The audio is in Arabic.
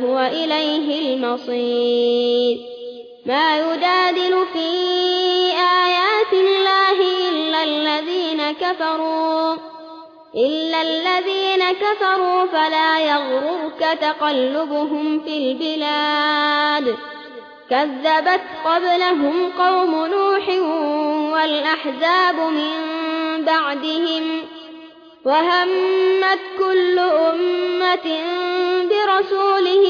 إلا هو إليه المصير. ما يجادل في آيات الله إلا الذين كفروا. إلا الذين كفروا فلا يغررك تقلبهم في البلاد. كذبت قبلهم قوم نوح والأحزاب من بعدهم. وهمت كل أمة برسولهم